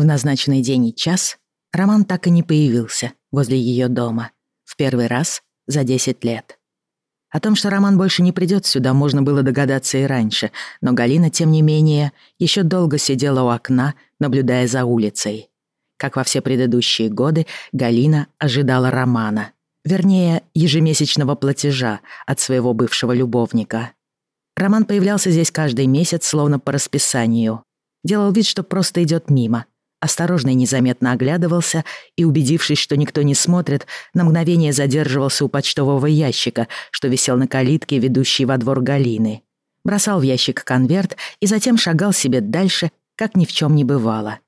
В назначенный день и час Роман так и не появился возле ее дома. В первый раз за 10 лет. О том, что Роман больше не придет сюда, можно было догадаться и раньше, но Галина, тем не менее, еще долго сидела у окна, наблюдая за улицей. Как во все предыдущие годы, Галина ожидала Романа. Вернее, ежемесячного платежа от своего бывшего любовника. Роман появлялся здесь каждый месяц, словно по расписанию. Делал вид, что просто идет мимо, осторожно и незаметно оглядывался и, убедившись, что никто не смотрит, на мгновение задерживался у почтового ящика, что висел на калитке, ведущей во двор Галины. Бросал в ящик конверт и затем шагал себе дальше, как ни в чем не бывало.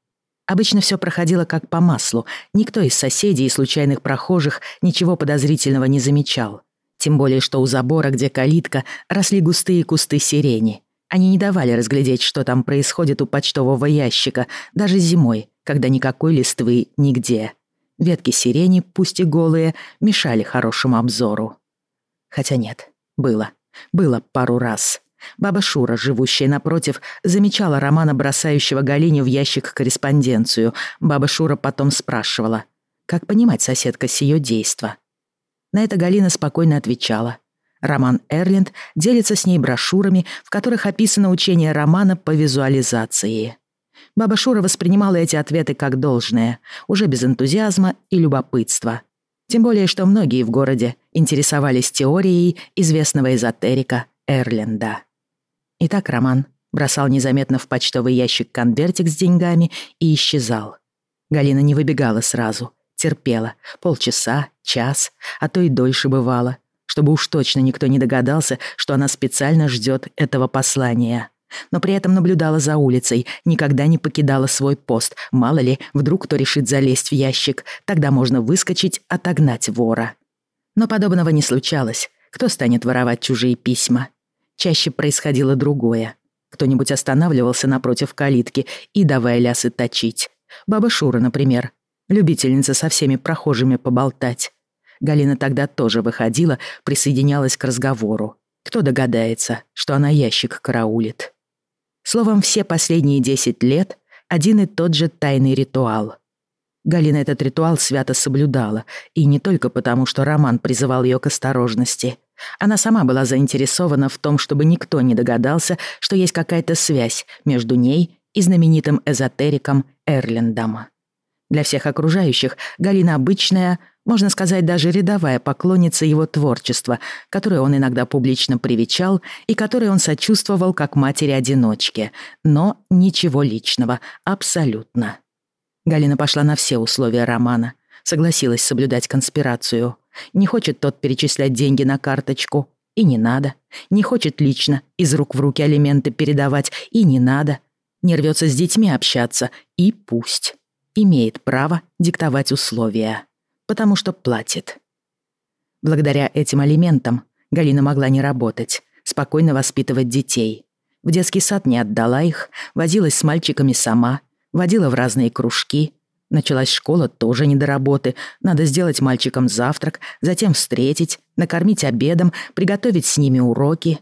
Обычно все проходило как по маслу, никто из соседей и случайных прохожих ничего подозрительного не замечал. Тем более, что у забора, где калитка, росли густые кусты сирени — они не давали разглядеть, что там происходит у почтового ящика, даже зимой, когда никакой листвы нигде. Ветки сирени, пусть и голые, мешали хорошему обзору. Хотя нет, было. Было пару раз. Баба Шура, живущая напротив, замечала Романа, бросающего Галине в ящик корреспонденцию. Баба Шура потом спрашивала, как понимать соседка с ее действа. На это Галина спокойно отвечала. Роман Эрленд делится с ней брошюрами, в которых описано учение романа по визуализации. Баба Шура воспринимала эти ответы как должное, уже без энтузиазма и любопытства. Тем более, что многие в городе интересовались теорией известного эзотерика Эрленда. Итак, Роман бросал незаметно в почтовый ящик конвертик с деньгами и исчезал. Галина не выбегала сразу, терпела полчаса, час, а то и дольше бывало, чтобы уж точно никто не догадался, что она специально ждет этого послания. Но при этом наблюдала за улицей, никогда не покидала свой пост. Мало ли, вдруг кто решит залезть в ящик, тогда можно выскочить, отогнать вора. Но подобного не случалось. Кто станет воровать чужие письма? Чаще происходило другое. Кто-нибудь останавливался напротив калитки и давая лясы точить. Баба Шура, например, любительница со всеми прохожими поболтать. Галина тогда тоже выходила, присоединялась к разговору. Кто догадается, что она ящик караулит? Словом, все последние десять лет один и тот же тайный ритуал. Галина этот ритуал свято соблюдала, и не только потому, что Роман призывал ее к осторожности. Она сама была заинтересована в том, чтобы никто не догадался, что есть какая-то связь между ней и знаменитым эзотериком Эрлендом. Для всех окружающих Галина обычная, можно сказать, даже рядовая поклонница его творчества, которое он иногда публично привечал и которой он сочувствовал как матери-одиночке. Но ничего личного, абсолютно. Галина пошла на все условия романа, согласилась соблюдать конспирацию. Не хочет тот перечислять деньги на карточку, и не надо. Не хочет лично из рук в руки алименты передавать, и не надо. Не рвется с детьми общаться, и пусть имеет право диктовать условия, потому что платит. Благодаря этим алиментам Галина могла не работать, спокойно воспитывать детей. В детский сад не отдала их, возилась с мальчиками сама, водила в разные кружки. Началась школа тоже не до работы. Надо сделать мальчикам завтрак, затем встретить, накормить обедом, приготовить с ними уроки.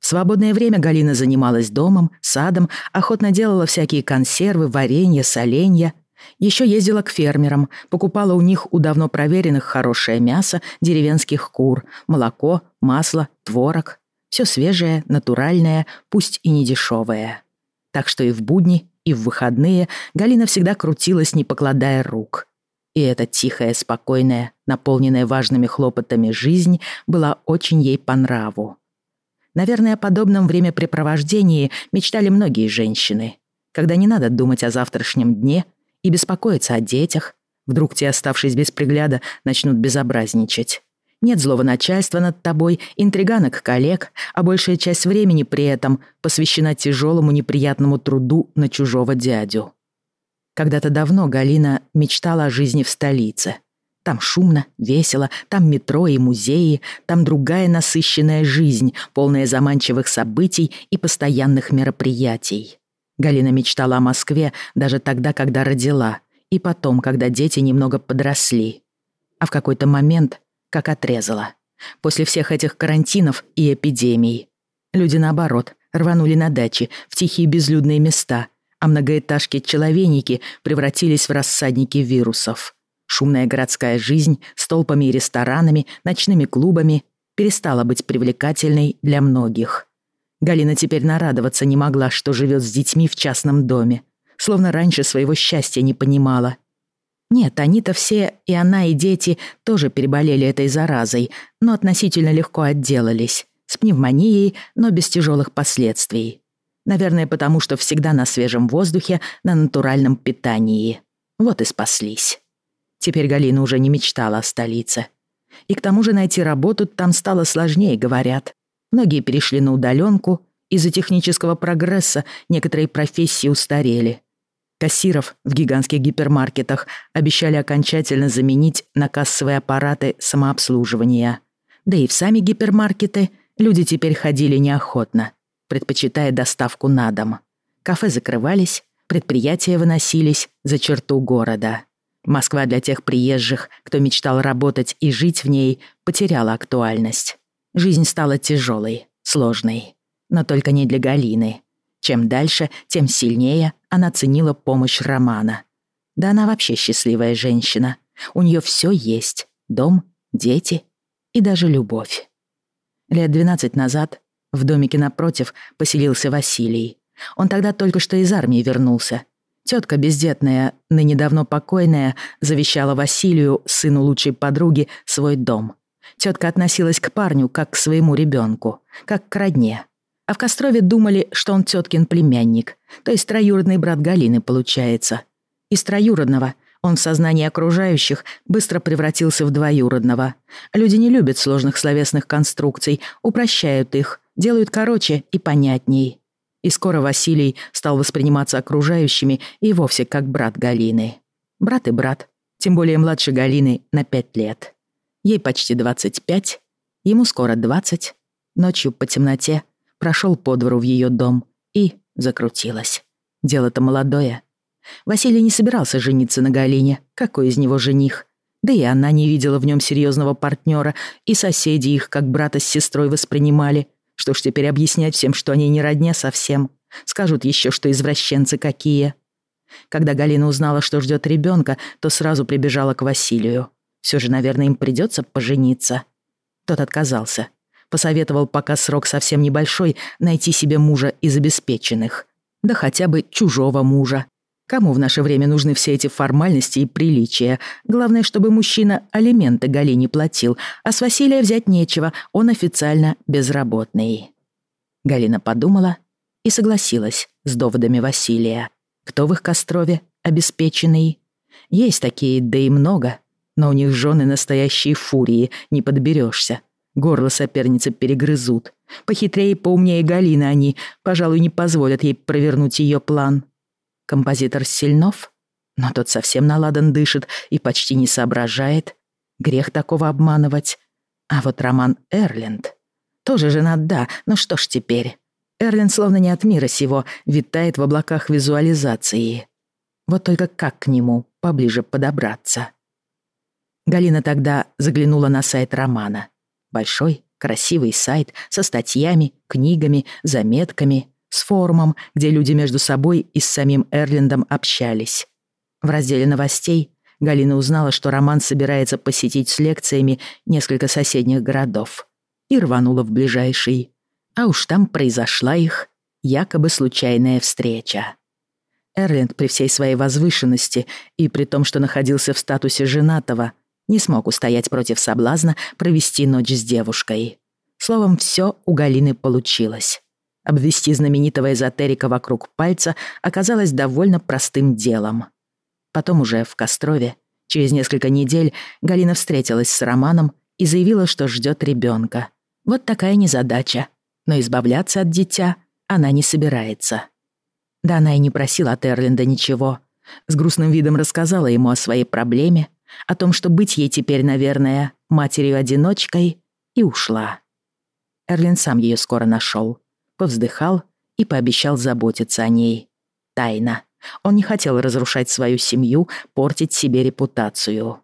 В свободное время Галина занималась домом, садом, охотно делала всякие консервы, варенье, соленья, еще ездила к фермерам, покупала у них у давно проверенных хорошее мясо деревенских кур, молоко, масло, творог. Все свежее, натуральное, пусть и не дешевое. Так что и в будни, и в выходные Галина всегда крутилась, не покладая рук. И эта тихая, спокойная, наполненная важными хлопотами жизнь была очень ей по нраву. Наверное, о подобном времяпрепровождении мечтали многие женщины, когда не надо думать о завтрашнем дне — и беспокоиться о детях. Вдруг те, оставшись без пригляда, начнут безобразничать. Нет злого начальства над тобой, интриганок коллег, а большая часть времени при этом посвящена тяжелому неприятному труду на чужого дядю. Когда-то давно Галина мечтала о жизни в столице. Там шумно, весело, там метро и музеи, там другая насыщенная жизнь, полная заманчивых событий и постоянных мероприятий. Галина мечтала о Москве даже тогда, когда родила, и потом, когда дети немного подросли. А в какой-то момент как отрезала. После всех этих карантинов и эпидемий. Люди, наоборот, рванули на дачи, в тихие безлюдные места, а многоэтажки-человеники превратились в рассадники вирусов. Шумная городская жизнь с толпами и ресторанами, ночными клубами перестала быть привлекательной для многих. Галина теперь нарадоваться не могла, что живет с детьми в частном доме, словно раньше своего счастья не понимала. Нет, они-то все, и она, и дети, тоже переболели этой заразой, но относительно легко отделались. С пневмонией, но без тяжелых последствий. Наверное, потому что всегда на свежем воздухе, на натуральном питании. Вот и спаслись. Теперь Галина уже не мечтала о столице. И к тому же найти работу там стало сложнее, говорят. Многие перешли на удаленку, из-за технического прогресса некоторые профессии устарели. Кассиров в гигантских гипермаркетах обещали окончательно заменить на кассовые аппараты самообслуживания. Да и в сами гипермаркеты люди теперь ходили неохотно предпочитая доставку на дом. Кафе закрывались, предприятия выносились за черту города. Москва для тех приезжих, кто мечтал работать и жить в ней, потеряла актуальность. Жизнь стала тяжелой, сложной. Но только не для Галины. Чем дальше, тем сильнее она ценила помощь Романа. Да она вообще счастливая женщина. У нее все есть. Дом, дети и даже любовь. Лет 12 назад в домике напротив поселился Василий. Он тогда только что из армии вернулся. Тетка бездетная, ныне давно покойная, завещала Василию, сыну лучшей подруги, свой дом. Тетка относилась к парню как к своему ребенку, как к родне. А в Кострове думали, что он теткин племянник, то есть троюродный брат Галины получается. Из троюродного он в сознании окружающих быстро превратился в двоюродного. Люди не любят сложных словесных конструкций, упрощают их – делают короче и понятней. И скоро Василий стал восприниматься окружающими и вовсе как брат Галины. Брат и брат, тем более младше Галины на пять лет. Ей почти 25, ему скоро 20. Ночью по темноте прошел по двору в ее дом и закрутилась. Дело-то молодое. Василий не собирался жениться на Галине, какой из него жених. Да и она не видела в нем серьезного партнера, и соседи их как брата с сестрой воспринимали – что ж теперь объяснять всем, что они не родня совсем? Скажут еще, что извращенцы какие. Когда Галина узнала, что ждет ребенка, то сразу прибежала к Василию. Все же, наверное, им придется пожениться. Тот отказался. Посоветовал, пока срок совсем небольшой, найти себе мужа из обеспеченных. Да хотя бы чужого мужа, Кому в наше время нужны все эти формальности и приличия? Главное, чтобы мужчина алименты Галине платил, а с Василия взять нечего, он официально безработный. Галина подумала и согласилась с доводами Василия. Кто в их Кострове обеспеченный? Есть такие, да и много, но у них жены настоящие фурии, не подберешься. Горло соперницы перегрызут. Похитрее и поумнее Галины они, пожалуй, не позволят ей провернуть ее план. Композитор Сильнов? Но тот совсем наладан дышит и почти не соображает. Грех такого обманывать. А вот Роман Эрленд. Тоже женат, да, но что ж теперь? Эрленд словно не от мира сего, витает в облаках визуализации. Вот только как к нему поближе подобраться? Галина тогда заглянула на сайт Романа. Большой, красивый сайт со статьями, книгами, заметками с форумом, где люди между собой и с самим Эрлиндом общались. В разделе новостей Галина узнала, что Роман собирается посетить с лекциями несколько соседних городов. И рванула в ближайший. А уж там произошла их якобы случайная встреча. Эрленд при всей своей возвышенности и при том, что находился в статусе женатого, не смог устоять против соблазна провести ночь с девушкой. Словом, все у Галины получилось. Обвести знаменитого эзотерика вокруг пальца оказалось довольно простым делом. Потом уже в Кострове, через несколько недель, Галина встретилась с Романом и заявила, что ждет ребенка. Вот такая незадача. Но избавляться от дитя она не собирается. Да она и не просила от Эрленда ничего. С грустным видом рассказала ему о своей проблеме, о том, что быть ей теперь, наверное, матерью-одиночкой, и ушла. Эрлин сам ее скоро нашел повздыхал и пообещал заботиться о ней. Тайна. Он не хотел разрушать свою семью, портить себе репутацию.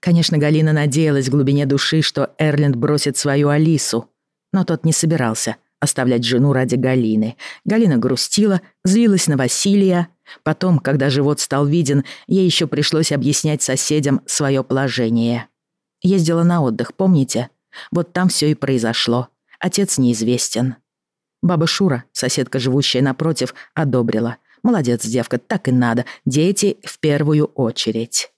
Конечно, Галина надеялась в глубине души, что Эрленд бросит свою Алису, но тот не собирался оставлять жену ради Галины. Галина грустила, злилась на Василия. Потом, когда живот стал виден, ей еще пришлось объяснять соседям свое положение. Ездила на отдых, помните? Вот там все и произошло. Отец неизвестен. Баба Шура, соседка, живущая напротив, одобрила. Молодец, девка, так и надо. Дети в первую очередь.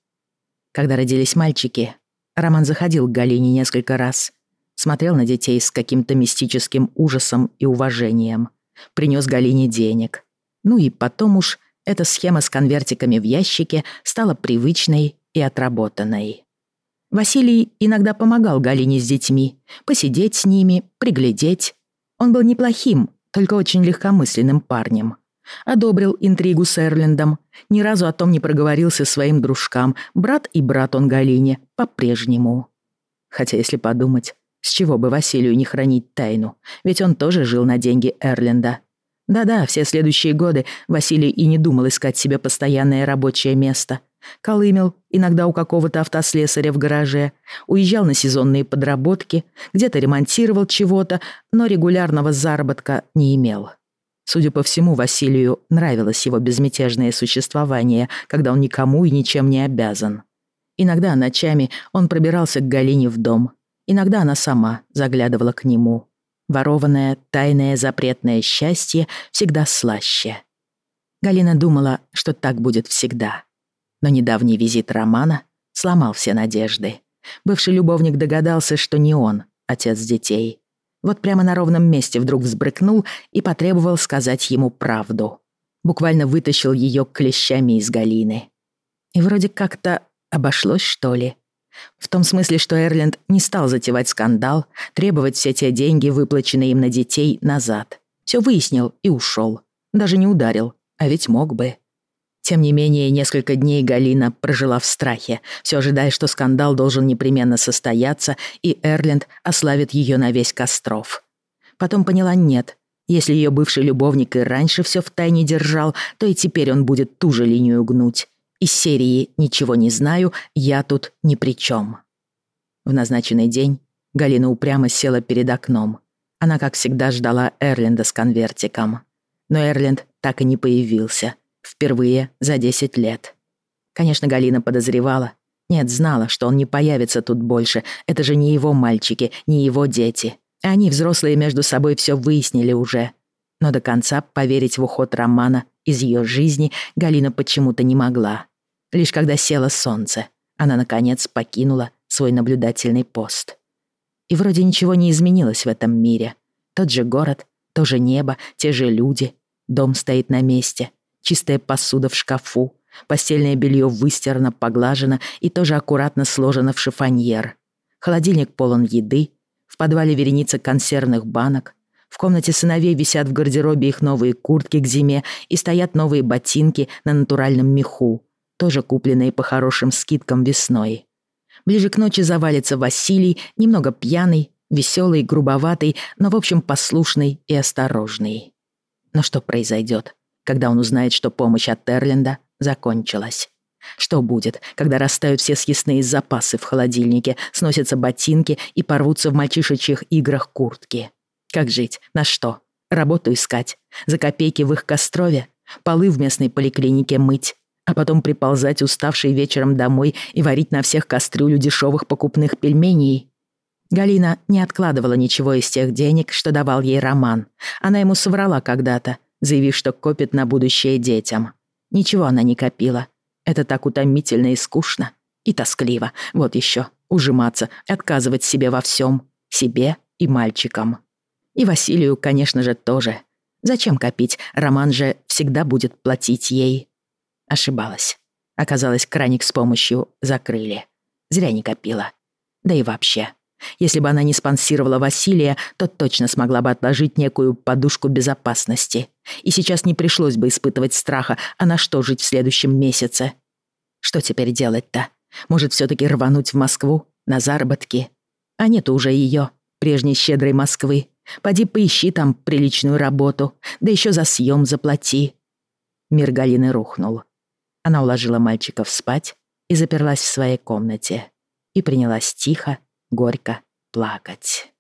Когда родились мальчики, Роман заходил к Галине несколько раз. Смотрел на детей с каким-то мистическим ужасом и уважением. Принес Галине денег. Ну и потом уж эта схема с конвертиками в ящике стала привычной и отработанной. Василий иногда помогал Галине с детьми, посидеть с ними, приглядеть. Он был неплохим, только очень легкомысленным парнем. Одобрил интригу с Эрлендом, ни разу о том не проговорился своим дружкам, брат и брат он Галине, по-прежнему. Хотя, если подумать, с чего бы Василию не хранить тайну, ведь он тоже жил на деньги Эрленда. Да-да, все следующие годы Василий и не думал искать себе постоянное рабочее место. Колымел, иногда у какого-то автослесаря в гараже, уезжал на сезонные подработки, где-то ремонтировал чего-то, но регулярного заработка не имел. Судя по всему, Василию нравилось его безмятежное существование, когда он никому и ничем не обязан. Иногда ночами он пробирался к Галине в дом, иногда она сама заглядывала к нему. Ворованное, тайное, запретное счастье всегда слаще. Галина думала, что так будет всегда. Но недавний визит Романа сломал все надежды. Бывший любовник догадался, что не он, отец детей, вот прямо на ровном месте вдруг взбрыкнул и потребовал сказать ему правду. Буквально вытащил ее клещами из Галины. И вроде как-то обошлось, что ли. В том смысле, что Эрленд не стал затевать скандал, требовать все те деньги, выплаченные им на детей, назад. Все выяснил и ушел. Даже не ударил, а ведь мог бы. Тем не менее, несколько дней Галина прожила в страхе, все ожидая, что скандал должен непременно состояться, и Эрленд ославит ее на весь Костров. Потом поняла нет. Если ее бывший любовник и раньше все в тайне держал, то и теперь он будет ту же линию гнуть. Из серии «Ничего не знаю, я тут ни при чем». В назначенный день Галина упрямо села перед окном. Она, как всегда, ждала Эрленда с конвертиком. Но Эрленд так и не появился — Впервые за 10 лет. Конечно, Галина подозревала. Нет, знала, что он не появится тут больше. Это же не его мальчики, не его дети. Они, взрослые, между собой все выяснили уже. Но до конца поверить в уход Романа из ее жизни Галина почему-то не могла. Лишь когда село солнце, она, наконец, покинула свой наблюдательный пост. И вроде ничего не изменилось в этом мире. Тот же город, то же небо, те же люди. Дом стоит на месте чистая посуда в шкафу, постельное белье выстирано, поглажено и тоже аккуратно сложено в шифоньер. Холодильник полон еды, в подвале вереница консервных банок, в комнате сыновей висят в гардеробе их новые куртки к зиме и стоят новые ботинки на натуральном меху, тоже купленные по хорошим скидкам весной. Ближе к ночи завалится Василий, немного пьяный, веселый, грубоватый, но в общем послушный и осторожный. Но что произойдет, когда он узнает, что помощь от Терленда закончилась. Что будет, когда растают все съестные запасы в холодильнике, сносятся ботинки и порвутся в мальчишечьих играх куртки? Как жить? На что? Работу искать? За копейки в их кострове? Полы в местной поликлинике мыть? А потом приползать уставший вечером домой и варить на всех кастрюлю дешевых покупных пельменей? Галина не откладывала ничего из тех денег, что давал ей Роман. Она ему соврала когда-то, заявив, что копит на будущее детям. Ничего она не копила. Это так утомительно и скучно. И тоскливо. Вот еще. Ужиматься, отказывать себе во всем. Себе и мальчикам. И Василию, конечно же, тоже. Зачем копить? Роман же всегда будет платить ей. Ошибалась. Оказалось, краник с помощью закрыли. Зря не копила. Да и вообще. Если бы она не спонсировала Василия, то точно смогла бы отложить некую подушку безопасности. И сейчас не пришлось бы испытывать страха, а на что жить в следующем месяце. Что теперь делать-то? Может, все таки рвануть в Москву? На заработки? А нет уже ее, прежней щедрой Москвы. Поди поищи там приличную работу, да еще за съем заплати. Мир Галины рухнул. Она уложила мальчиков спать и заперлась в своей комнате. И принялась тихо горько плакать.